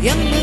yang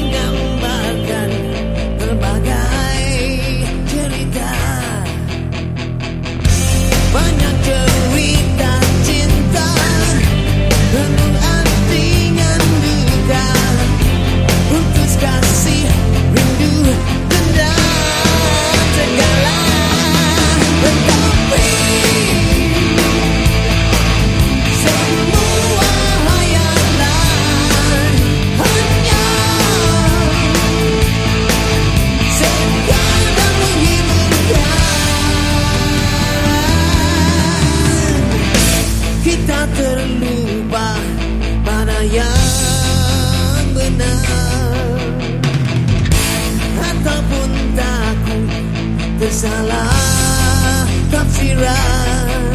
tersalah tafsiran